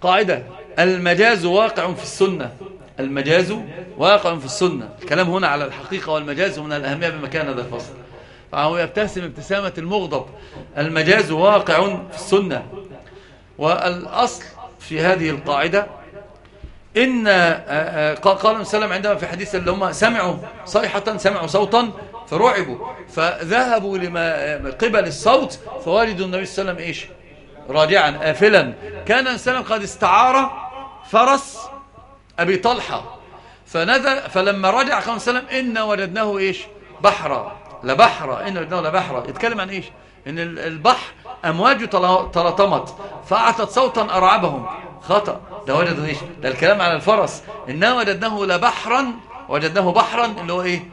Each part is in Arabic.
قاعدة. المجاز واقع في السنة. المجاز واقع في السنة. الكلام هنا على الحقيقة والمجاز من الأهمية بمكان هذا الفصل. فهو يبتسم ابتسامة المغضب. المجاز واقع في السنة. والأصل في هذه القاعدة إن آه، آه، قال وسلم عندما في حديث اللي هم سمعوا صيحة سمعوا صوتا فرعبوا. فذهبوا لما قبل الصوت فوالد النبي صلى الله عليه وسلم إيش؟ راجعا آفلا. كان وسلم قد استعار فرس أبي طلحة. فنزل فلما رجع قال وسلم إن وجدناه إيش؟ بحرا. لبحرا إن وجدناه لبحرا يتكلم عن إيش؟ إن البحر أمواجه تلطمت فأعطت صوتا أرعبهم. خطأ. ده وجدوا إيش؟ ده الكلام على الفرس. إنه وجدناه لبحرا وجدناه بحرا اللي هو إيه؟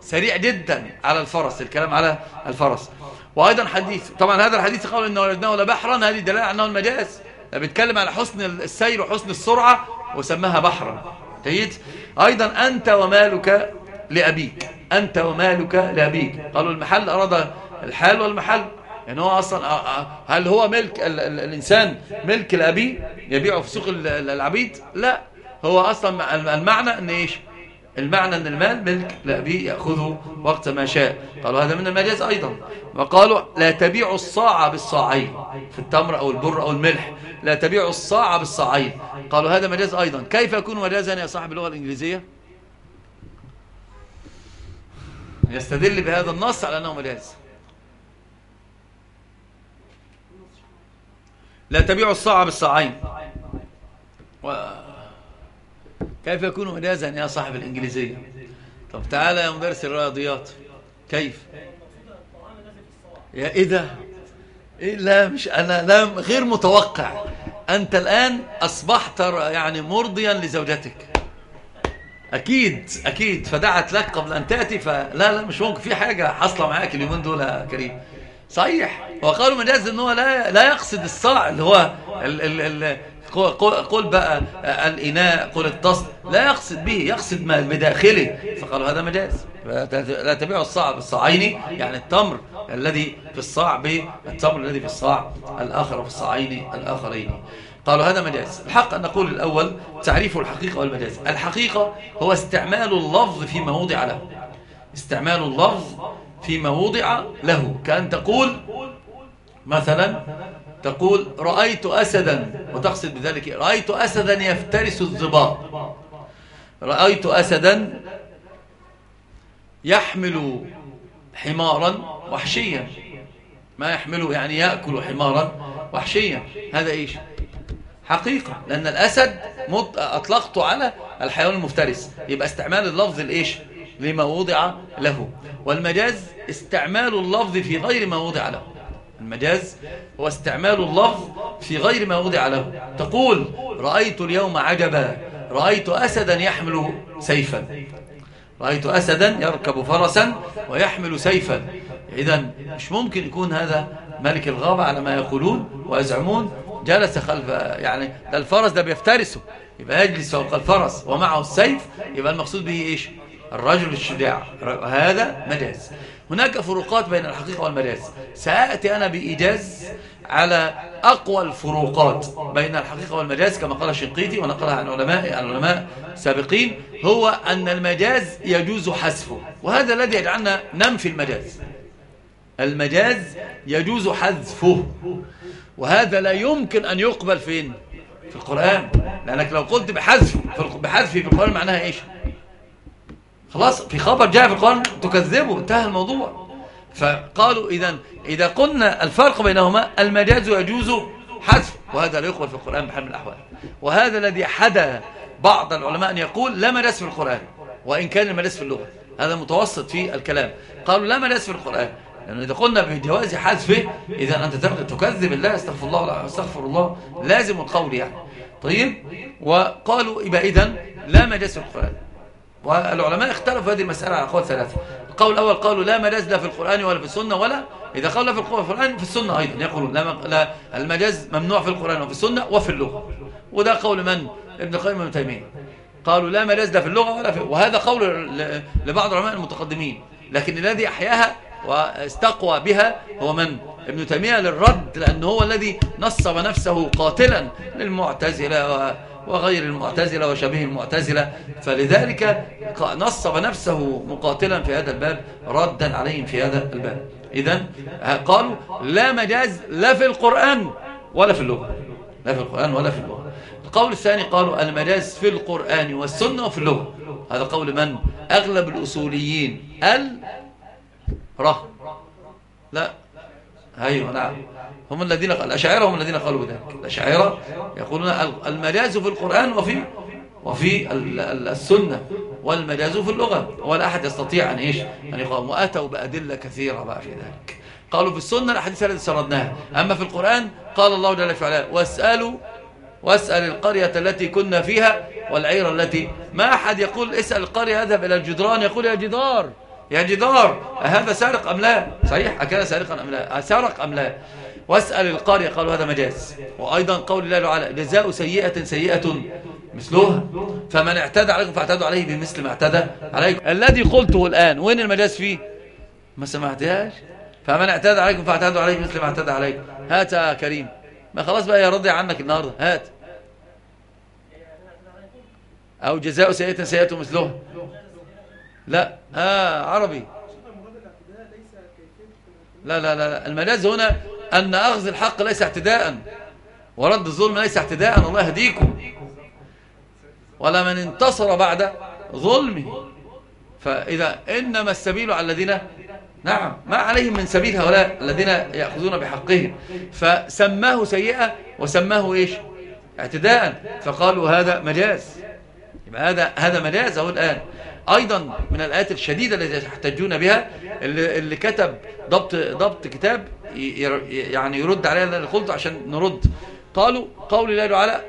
سريع جدا على الفرس. الكلام على الفرس. وأيضا حديث طبعا هذا الحديث قالوا إنه وجدناه لبحرا هذه دلالة على أنه المجاز. بيتكلم على حسن السير وحسن السرعة وسماها بحرا. جيد؟ أيضا أنت ومالك لأبيك. أنت ومالك لأبيك. قالوا المحل أراد الحال والمحل. يعني هو أصلا هل هو ملك ال ال الإنسان ملك الأبي يبيعه في سوق العبيد؟ لا. هو أصلا المعنى أن إيش؟ المعنى أن المال ملك لأبي يأخذه وقت ما شاء. قالوا هذا من المجاز أيضا. وقالوا لا تبيع الصاع بالصاعين في التمر أو البر أو الملح. لا تبيع الصاع بالصاعين. قالوا هذا مجاز أيضا. كيف يكون مجازا يا صاحب اللغة الإنجليزية؟ يستدل بهذا النص على أنه مجاز. لا تبيع الصاع بالصاعين. و... كيف يكون مجازا يا صاحب الإنجليزية؟ طب تعالى يا مدرس الرياضيات. كيف؟ يا إيه ده؟ إيه لا مش أنا لا غير متوقع. أنت الآن أصبحت يعني مرضيا لزوجتك. أكيد أكيد. فدعت لك قبل أن تأتي فلا لا مش ممكن. في حاجة حصلة معاك اليومين دول يا كريم؟ صحيح. وقالوا مجاز إن هو لا لا يقصد الصاع اللي هو ال ال ال قل بقى الإناء قل التصل لا يقصد به يقصد ما بداخله. فقالوا هذا مجاز. لا تبيع الصاع بالصاعين يعني التمر الذي في الصاع بالتمر الذي في الصاع الآخر في الصاعين الآخرين. قالوا هذا مجاز. الحق أن نقول الأول تعريف الحقيقة والمجاز. الحقيقة هو استعمال اللفظ فيما وضع له. استعمال اللفظ فيما وضع له. كأن تقول مثلا تقول رأيت أسدا وتقصد بذلك رأيت أسدا يفترس الضباء رأيت أسدا يحمل حمارا وحشيا. ما يحمله يعني يأكل حمارا وحشيا. هذا إيش؟ حقيقة لأن الأسد أطلقته على الحيوان المفترس. يبقى استعمال اللفظ الإيش؟ لما وضع له. والمجاز استعمال اللفظ في غير ما وضع له. المجاز هو استعمال اللفظ في غير ما وضع له. تقول رأيت اليوم عجبا رأيت أسدا يحمل سيفا. رأيت أسدا يركب فرسا ويحمل سيفا. إذا مش ممكن يكون هذا ملك الغابة على ما يقولون ويزعمون. جلس خلف يعني ده الفرس ده بيفترسه. يبقى يجلس فوق الفرس ومعه السيف. يبقى المقصود به إيش؟ الرجل الشجاع. هذا مجاز. هناك فروقات بين الحقيقة والمجاز. سأأتي أنا بإيجاز على أقوى الفروقات بين الحقيقة والمجاز كما قال الشنقيطي ونقلها عن علماء العلماء سابقين هو أن المجاز يجوز حذفه وهذا الذي يجعلنا ننفي المجاز. المجاز يجوز حذفه وهذا لا يمكن أن يقبل فين؟ في القرآن لأنك لو قلت بحذف بحذف في القرآن معناها إيش؟ خلاص في خبر جاء في القرآن تكذبه انتهى الموضوع. فقالوا إذا إذا قلنا الفرق بينهما المجاز يجوز حذف. وهذا لا يقبل في القرآن بحال من الأحوال. وهذا الذي حدا بعض العلماء أن يقول لا مجاز في القرآن وإن كان المجاز في اللغة. هذا متوسط في الكلام. قالوا لا مجاز في القرآن. لأنه إذا قلنا بجواز حذفه إذا أنت تكذب الله استغفر الله استغفر الله لازم القول يعني. طيب؟ وقالوا إذن لا مجاز في القرآن. والعلماء اختلفوا هذه المسألة على قول ثلاثة. القول الأول قالوا لا مجاز لا في القرآن ولا في السنة ولا إذا قال لا في القرآن في السنة أيضا يقولون لا, المجاز ممنوع في القرآن وفي السنة وفي اللغة. وده قول من؟ ابن القيم ابن تيمية. قالوا لا مجاز لا في اللغة ولا في وهذا قول لبعض العلماء المتقدمين. لكن الذي أحياها واستقوى بها هو من؟ ابن تيمية للرد لأنه هو الذي نصب نفسه قاتلا للمعتزلة وغير المعتزلة وشبيه المعتزلة. فلذلك نصب نفسه مقاتلا في هذا الباب ردا عليهم في هذا الباب. إذا قالوا لا مجاز لا في القرآن ولا في اللغة. لا في القرآن ولا في اللغة. القول الثاني قالوا المجاز في القرآن والسنة وفي اللغة. هذا قول من؟ أغلب الأصوليين. ال؟ ره لا. أيوة نعم. هم الذين الأشاعرة هم الذين قالوا بذلك. الأشاعرة يقولون المجاز في القرآن وفي وفي السنة والمجاز في اللغة. ولا أحد يستطيع أن إيش؟ أن يقام وأتوا بأدلة كثيرة بقى في ذلك. قالوا في السنة الأحاديث التي سردناها أما في القرآن قال الله جل وعلا واسألوا واسأل القرية التي كنا فيها والعير التي ما أحد يقول اسأل القرية اذهب إلى الجدران. يقول يا جدار يا جدار هذا سارق أم لا؟ صحيح أكان سارقا أم لا؟ سارق أم لا؟ واسأل القرية قالوا هذا مجاز. وأيضا قول الله تعالى جزاء سيئة سيئة مثلها فمن اعتدى عليكم فاعتدوا عليه بمثل ما اعتدى عليكم. الذي قلته الآن وين المجاز فيه؟ ما سمعتهاش؟ فمن اعتدى عليكم فاعتدوا عليه مثل ما اعتدى عليكم هات يا كريم. ما خلاص بقى يا رضي عنك النهاردة. هات. أو جزاء سيئة سيئة مثلها. لا آه عربي. لا لا لا المجاز هنا أن أخذ الحق ليس اعتداء ورد الظلم ليس اعتداء. الله يهديكم. ولا من انتصر بعد ظلمه. فإذا إنما السبيل على الذين نعم ما عليهم من سبيل هؤلاء الذين يأخذون بحقهم. فسماه سيئة وسماه إيش؟ اعتداء. فقالوا هذا مجاز. يبقى هذا هذا مجاز أهو الآن. أيضا من الآيات الشديدة التي يحتجون بها اللي, كتب ضبط ضبط كتاب يعني يرد عليها قلت عشان نرد. قالوا قول الله تعالى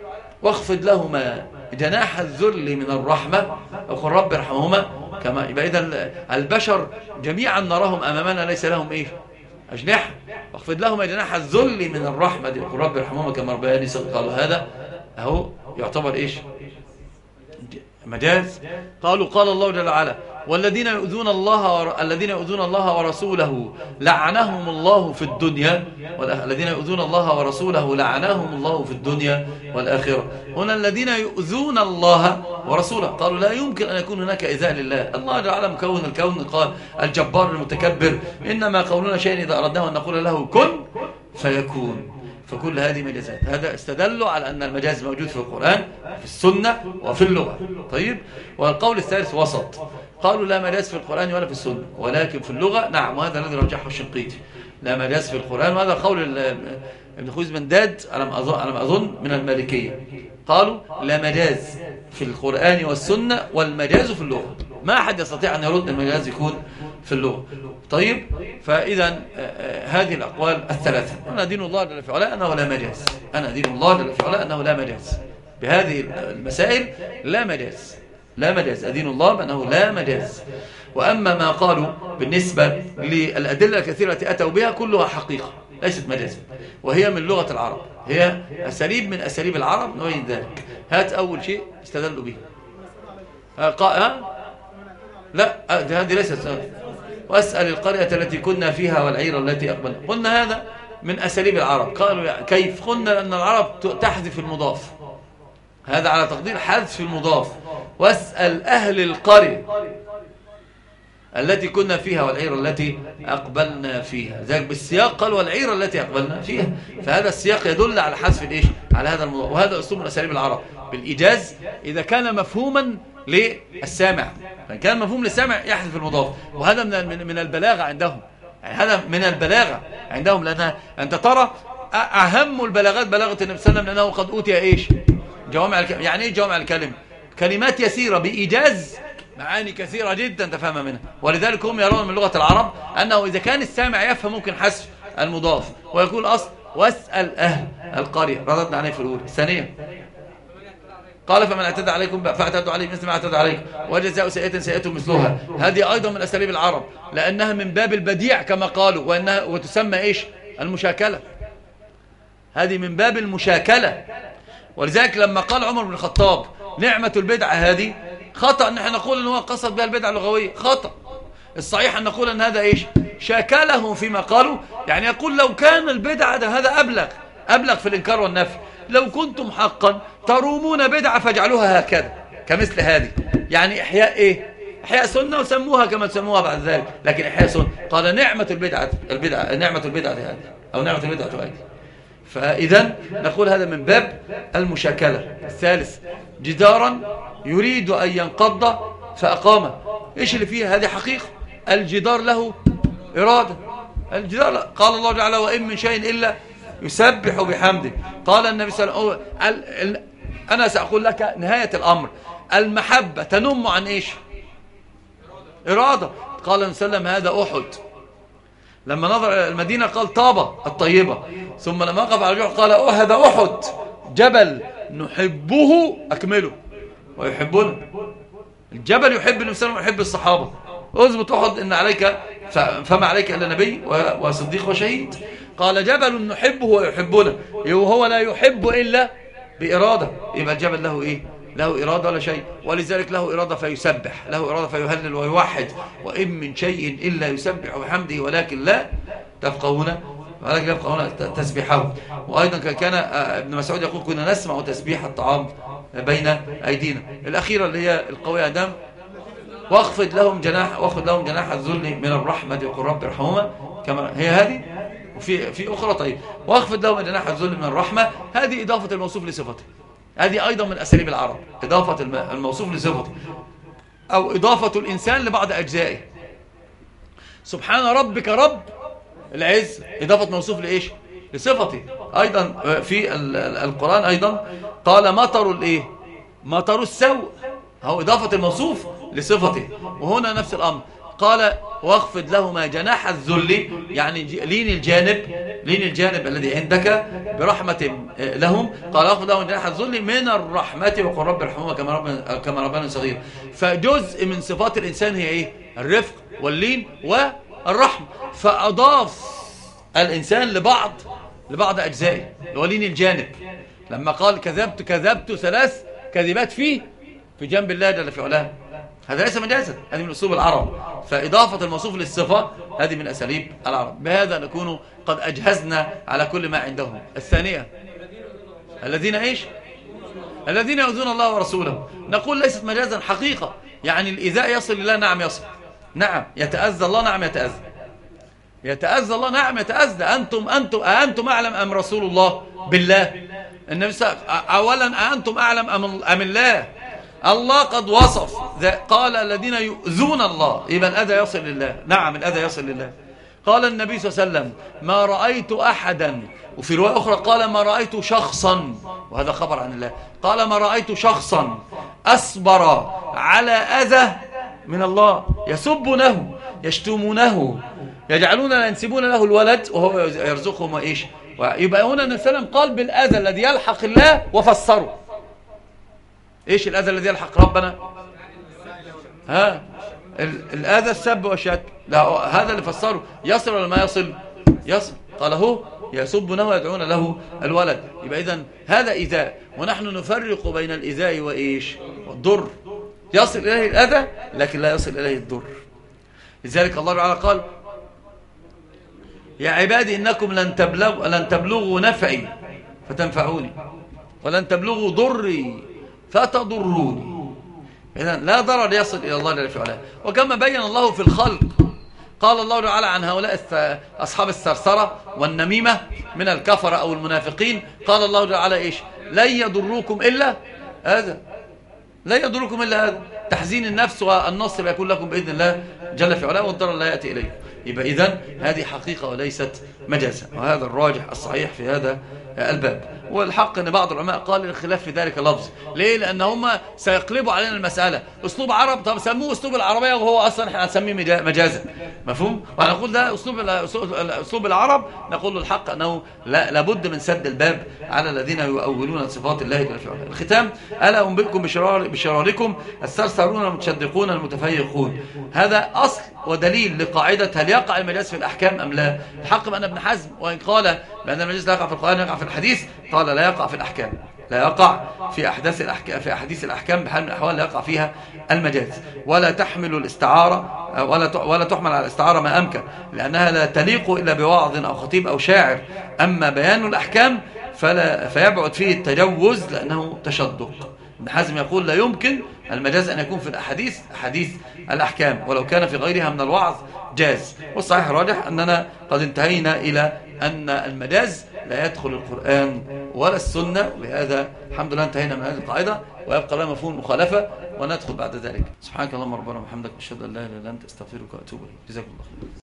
واخفض لهما جناح الذل من الرحمة وقل رب ارحمهما. كما يبقى إذا البشر جميعا نراهم أمامنا ليس لهم إيه؟ أجنحة. واخفض لهما جناح الذل من الرحمة وقل رب ارحمهما كما ربياني قالوا هذا. أهو يعتبر إيش؟ مجاز؟ قالوا قال الله جل وعلا والذين يؤذون الله الذين يؤذون الله ورسوله لعنهم الله في الدنيا الذين يؤذون الله ورسوله لعنهم الله في الدنيا والآخرة. هنا الذين يؤذون الله ورسوله قالوا لا يمكن أن يكون هناك إذاء لله. الله جل وعلا مكون الكون قال الجبار المتكبر. إنما قولنا شيء إذا أردناه أن نقول له كن فيكون. فكل هذه مجازات. هذا استدلوا على أن المجاز موجود في القرآن في السنة وفي اللغة. طيب؟ والقول الثالث وسط. قالوا لا مجاز في القرآن ولا في السنة ولكن في اللغة نعم وهذا الذي رجحه الشنقيطي. لا مجاز في القرآن وهذا قول ابن خويز بن داد ما أظن من المالكية. قالوا لا مجاز في القرآن والسنة والمجاز في اللغة. ما أحد يستطيع أن يرد المجاز يكون في اللغة. طيب؟ فإذا آه، آه، هذه الأقوال الثلاثة. أنا دين الله جل في أنه لا مجاز. أنا دين الله جل في أنه لا مجاز. بهذه المسائل لا مجاز. لا مجاز. أدين الله بأنه لا مجاز. وأما ما قالوا بالنسبة للأدلة الكثيرة التي أتوا بها كلها حقيقة. ليست مجازا. وهي من لغة العرب. هي أساليب من أساليب العرب نوعين ذلك. هات أول شيء استدلوا به. ها لا هذه ليست وأسأل القرية التي كنا فيها والعير التي أقبلنا. قلنا هذا من أساليب العرب. قالوا كيف؟ قلنا لأن العرب تحذف المضاف. هذا على تقدير حذف المضاف. وأسأل أهل القرية التي كنا فيها والعير التي أقبلنا فيها. ذلك بالسياق قال والعير التي أقبلنا فيها. فهذا السياق يدل على حذف الإيش؟ على هذا الموضوع وهذا أسلوب من أساليب العرب. بالإيجاز إذا كان مفهوما للسامع. فإن كان مفهوم للسامع يحذف المضاف. وهذا من من البلاغة عندهم. يعني هذا من البلاغة عندهم. لأن أنت ترى أهم البلاغات بلاغة النبي صلى الله عليه وسلم لأنه قد أوتي إيش؟ جوامع الكلم يعني إيه جوامع الكلم؟ كلمات يسيرة بإيجاز معاني كثيرة جدا تفهم منها. ولذلك هم يرون من لغة العرب أنه إذا كان السامع يفهم ممكن حذف المضاف. ويقول أصل واسأل أهل القرية. رددنا عليه في الأولى الثانية قال فمن اعتدى عليكم فاعتدوا عليه مثل ما اعتدى عليكم وجزاء سيئة سيئة مثلها. هذه أيضا من أساليب العرب لأنها من باب البديع كما قالوا وأنها وتسمى إيش؟ المشاكلة. هذه من باب المشاكلة. ولذلك لما قال عمر بن الخطاب نعمة البدعة هذه خطأ. ان إحنا نقول إن هو قصد بها البدعة اللغوية. خطأ. الصحيح أن نقول إن هذا إيش؟ شاكلهم فيما قالوا. يعني يقول لو كان البدعة هذا أبلغ أبلغ في الإنكار والنفي. لو كنتم حقا ترومون بدعة فاجعلوها هكذا كمثل هذه. يعني إحياء إيه؟ إحياء سنة وسموها كما تسموها بعد ذلك لكن إحياء سنة. قال نعمة البدعة البدعة نعمة البدعة هذه أو نعمة البدعة هذه. فإذا نقول هذا من باب المشاكلة. الثالث جدارا يريد أن ينقض فأقامه إيش اللي فيه؟ هذه حقيقة. الجدار له إرادة. الجدار قال الله تعالى وإن من شيء إلا يسبح بحمده. قال النبي صلى الله عليه وسلم أنا سأقول لك نهاية الأمر. المحبة تنم عن إيش؟ إرادة. قال النبي صلى الله عليه وسلم هذا أحد. لما نظر إلى المدينة قال طابة الطيبة. ثم لما وقف على الجوع قال أوه هذا أحد. جبل نحبه أكمله. ويحبنا الجبل يحب النبي صلى الله عليه وسلم ويحب الصحابة. اثبت أحد إن عليك فما عليك إلا نبي وصديق وشهيد. قال جبل نحبه ويحبنا. وهو لا يحب إلا بإرادة. يبقى الجبل له إيه؟ له إرادة ولا شيء. ولذلك له إرادة فيسبح. له إرادة فيهلل ويوحد. وإن من شيء إلا يسبح بحمده ولكن لا تفقهون. ولكن لا يفقهون تسبيحه. وأيضا كان ابن مسعود يقول كنا نسمع تسبيح الطعام بين أيدينا. الأخيرة اللي هي القوية دم واخفض لهم جناح واخفض لهم جناح الذل من الرحمة. وقل رب ارحمهما. كما هي هذه. وفي في أخرى. طيب. وأخفض لهم جناح الذل من الرحمة. هذه إضافة الموصوف لصفته. هذه أيضا من أساليب العرب. إضافة الموصوف لصفته. أو إضافة الإنسان لبعض أجزائه. سبحان ربك رب العز. إضافة موصوف لإيش؟ لصفته. أيضا في القرآن أيضا. قال مطر الإيه؟ مطر السوء. هو إضافة الموصوف لصفته. وهنا نفس الأمر. قال واخفض لهما جناح الذل يعني لين الجانب لين الجانب الذي عندك برحمة لهم. قال واخفض لهما جناح الذل من الرحمة وقل رب ارحمهما كما رب كما ربنا صغير. فجزء من صفات الإنسان هي إيه؟ الرفق واللين والرحمة. فأضاف الإنسان لبعض لبعض أجزائه لولين الجانب. لما قال كذبت كذبت ثلاث كذبات فيه في جنب الله جل في علاه. هذا ليس مجازا هذه من أسلوب العرب. فإضافة الموصوف للصفة هذه من أساليب العرب. بهذا نكون قد أجهزنا على كل ما عندهم. الثانية الذين إيش؟ الذين يؤذون الله ورسوله. نقول ليست مجازا حقيقة. يعني الإذاء يصل لله نعم يصل. نعم يتأذى الله نعم يتأذى. يتأذى الله نعم يتأذى. أنتم أنتم أنتم أعلم أم رسول الله بالله؟ النبي صلى الله عليه وسلم أولا أنتم أعلم أم, أم الله؟ الله قد وصف قال الذين يؤذون الله. يبقى الأذى يصل لله. نعم الأذى يصل لله. قال النبي صلى الله عليه وسلم ما رأيت أحدا. وفي رواية أخرى قال ما رأيت شخصا. وهذا خبر عن الله. قال ما رأيت شخصا أصبر على أذى من الله. يسبونه يشتمونه يجعلون ينسبون له الولد وهو يرزقهم وإيش؟ يبقى هنا النبي صلى الله عليه وسلم. قال بالأذى الذي يلحق الله وفسره. إيش الأذى الذي يلحق ربنا؟ ها؟ الأذى السب والشتم لا هذا اللي فسره. يصل ولا ما يصل؟ يصل. قال هو يسبونه ويدعون له الولد. يبقى اذا هذا إيذاء. ونحن نفرق بين الإيذاء وإيش؟ والضر. يصل إليه الأذى لكن لا يصل إليه الضر. لذلك الله تعالى قال يا عبادي إنكم لن تبلغوا لن تبلغوا نفعي فتنفعوني. ولن تبلغوا ضري. فتضروني. إذا لا ضرر يصل إلى الله جل وعلا. وكما بين الله في الخلق. قال الله تعالى عن هؤلاء أصحاب السرسرة والنميمة من الكفرة أو المنافقين. قال الله تعالى إيش؟ لن يضروكم إلا هذا. لا يضركم إلا هذا. تحزين النفس والنصر يكون لكم بإذن الله جل في علاه والضرر لا يأتي إليه يبقى إذن هذه حقيقة وليست مجازا. وهذا الراجح الصحيح في هذا الباب. والحق أن بعض العلماء قال الخلاف في ذلك اللفظ. ليه؟ لأن هم سيقلبوا علينا المسألة. أسلوب عرب طب سموه أسلوب العربية وهو أصلا إحنا هنسميه مجازا. مفهوم؟ ونقول ده أسلوب أسلوب العرب. نقول الحق أنه لا لابد من سد الباب على الذين يؤولون صفات الله جل الختام ألا أنبئكم بشرار بشراركم السرسرون المتشدقون المتفيقون. هذا أصل ودليل لقاعدة هل يقع المجاز في الأحكام أم لا؟ الحق بأن ابن حزم وإن قال بأن المجاز لا يقع في القرآن يقع في الحديث قال لا يقع في الأحكام. لا يقع في أحداث الأحكام في أحاديث الأحكام بحال من الأحوال لا يقع فيها المجاز. ولا تحمل الاستعارة ولا ولا تحمل على الاستعارة ما أمكن لأنها لا تليق إلا بوعظ أو خطيب أو شاعر. أما بيان الأحكام فلا فيبعد فيه التجوز لأنه تشدق. ابن حزم يقول لا يمكن المجاز أن يكون في الأحاديث أحاديث الأحكام ولو كان في غيرها من الوعظ جاز. والصحيح الراجح أننا قد انتهينا إلى أن المجاز لا يدخل القرآن ولا السنة بهذا الحمد لله انتهينا من هذه القاعدة ويبقى لنا مفهوم المخالفة وندخل بعد ذلك. سبحانك اللهم ربنا وبحمدك أشهد أن لا إله إلا أنت أستغفرك وأتوب إليك. جزاكم الله خير